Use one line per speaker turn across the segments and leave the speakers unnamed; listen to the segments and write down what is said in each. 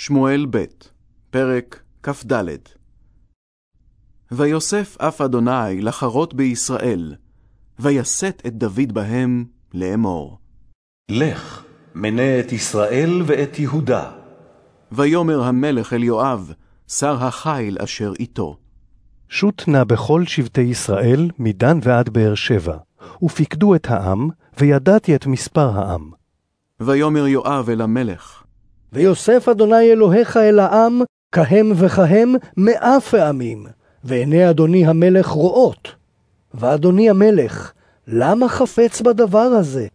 שמואל ב', פרק כ"ד ויוסף אף אדוני לחרות בישראל, ויסת את דוד בהם לאמור.
לך, מנה את ישראל ואת יהודה.
ויאמר המלך אל יואב, שר החיל אשר איתו.
שוט נא בכל שבטי ישראל, מדן ועד באר שבע, ופקדו את העם, וידעתי את מספר העם.
ויאמר יואב אל המלך,
ויוסף אדוני אלוהיך אל העם, כהם וכהם מאה פעמים, ועיני אדוני המלך רואות. ואדוני המלך, למה חפץ בדבר הזה?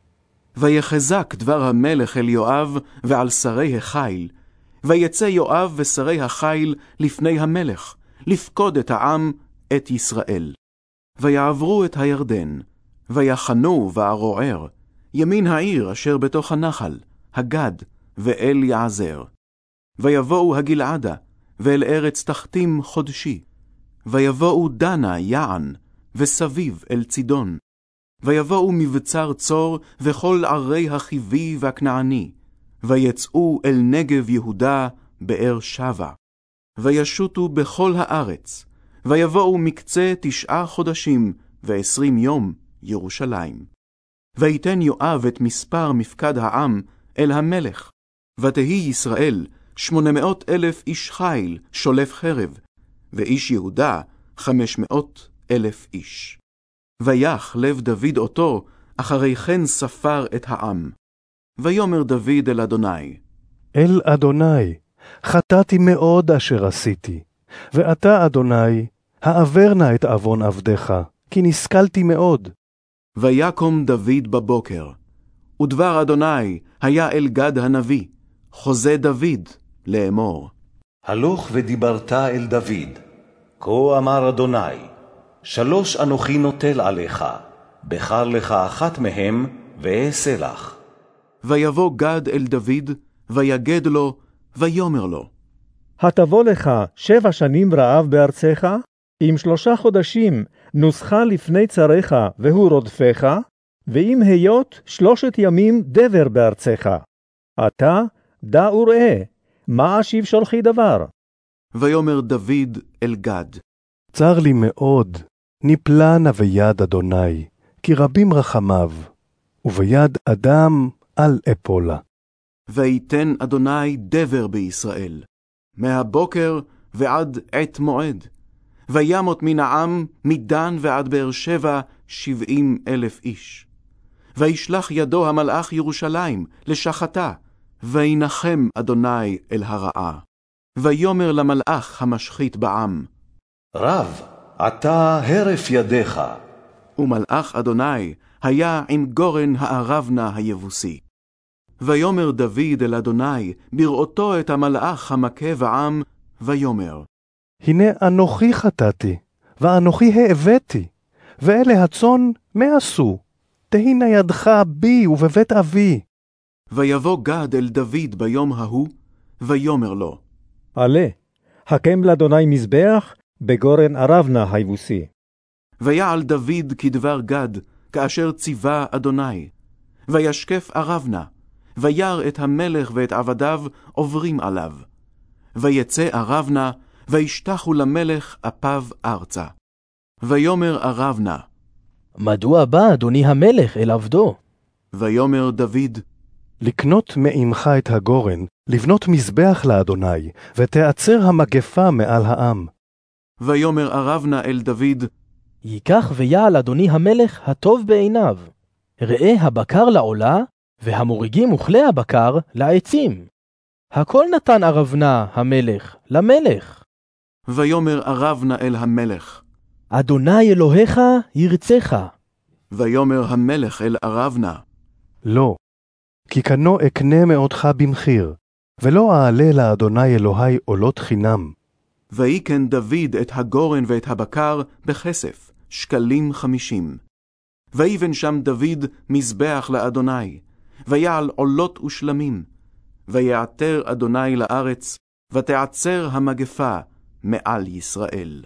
ויחזק דבר המלך אל יואב ועל שרי החיל, ויצא יואב ושרי החיל לפני המלך, לפקוד את העם, את ישראל. ויעברו את הירדן, ויחנו וערוער, ימין העיר אשר בתוך הנחל, הגד, ואל יעזר. ויבואו הגלעדה, ואל ארץ תחתים חודשי. ויבואו דנה יען, וסביב אל צידון. ויבואו מבצר צור, וכל ערי החיבי והכנעני. ויצאו אל נגב יהודה, באר שבע. וישוטו בכל הארץ, ויבואו מקצה תשעה חודשים, ועשרים יום, ירושלים. ויתן יואב את מספר מפקד העם אל המלך, ותהי ישראל שמונה מאות אלף איש חיל שולף חרב, ואיש יהודה חמש מאות אלף איש. ויח לב דוד אותו, אחרי כן ספר את העם. ויאמר דוד אל אדוני,
אל אדוני, חטאתי מאוד אשר עשיתי, ואתה, אדוני, העבר נא את עוון עבדך, כי נסכלתי מאוד.
ויקום דוד בבוקר, ודבר אדוני היה אל גד הנביא, חוזה דוד לאמור.
הלוך ודיברת אל דוד, כה אמר אדוני, שלוש אנוכי נוטל עליך, בחר לך אחת מהם, ואעשה לך.
ויבוא גד אל דוד, ויגד לו, ויאמר לו,
התבוא לך שבע שנים רעב בארצך, אם שלושה חודשים נוסחה לפני צריך והוא רודפך, ואם היות שלושת ימים דבר בארצך. אתה דע וראה, מה אשיב שולחי דבר?
ויאמר דוד אל גד,
צר לי מאוד, נפלה נא ביד אדוני, כי רבים רחמיו, וביד אדם אל אפולה.
ויתן אדוני דבר בישראל, מהבוקר ועד עת מועד. וימות מן העם מדן ועד באר שבע שבעים אלף איש. וישלח ידו המלאך ירושלים לשחתה, וינחם אדוני אל הרעה. ויאמר למלאך המשחית בעם,
רב, עתה הרף ידיך.
ומלאך אדוני היה עם גורן הערבנה היבוסי. ויאמר דוד אל אדוני בראותו את המלאך המכה בעם, ויאמר,
הנה אנוכי חטאתי, ואנוכי האבאתי, ואלה הצאן מה עשו? תהינה ידך בי ובבית אבי.
ויבוא גד אל דוד ביום ההוא, ויאמר לו,
עלה, הקם לאדוני מזבח בגורן ערבנה היבוסי.
ויעל דוד כדבר גד, כאשר ציווה אדוני. וישקף ערבנה, וירא את המלך ואת עבדיו עוברים עליו. ויצא ערבנה, וישתחו למלך אפיו ארצה. ויאמר ערבנה,
מדוע בא אדוני המלך אל עבדו?
ויאמר דוד,
לקנות מעמך את הגורן, לבנות מזבח לאדוני, ותעצר המגפה מעל העם.
ויאמר ערבנה אל דוד,
ייקח ויעל אדוני המלך הטוב בעיניו. ראה הבקר לעולה, והמוריגים וכלי הבקר לעצים. הכל נתן ארבנה המלך למלך.
ויאמר ערבנה אל המלך,
אדוני אלוהיך ירצך.
ויאמר המלך אל ערבנה,
לא, כי קנו אקנה מאותך במחיר, ולא אעלה לאדוני אלוהי עולות חינם.
ויקן דוד את הגורן ואת הבקר בכסף, שקלים חמישים. ויבן שם דוד מזבח לאדוני, ויעל עולות ושלמים. ויעתר אדוני לארץ, ותעצר המגפה מעל ישראל.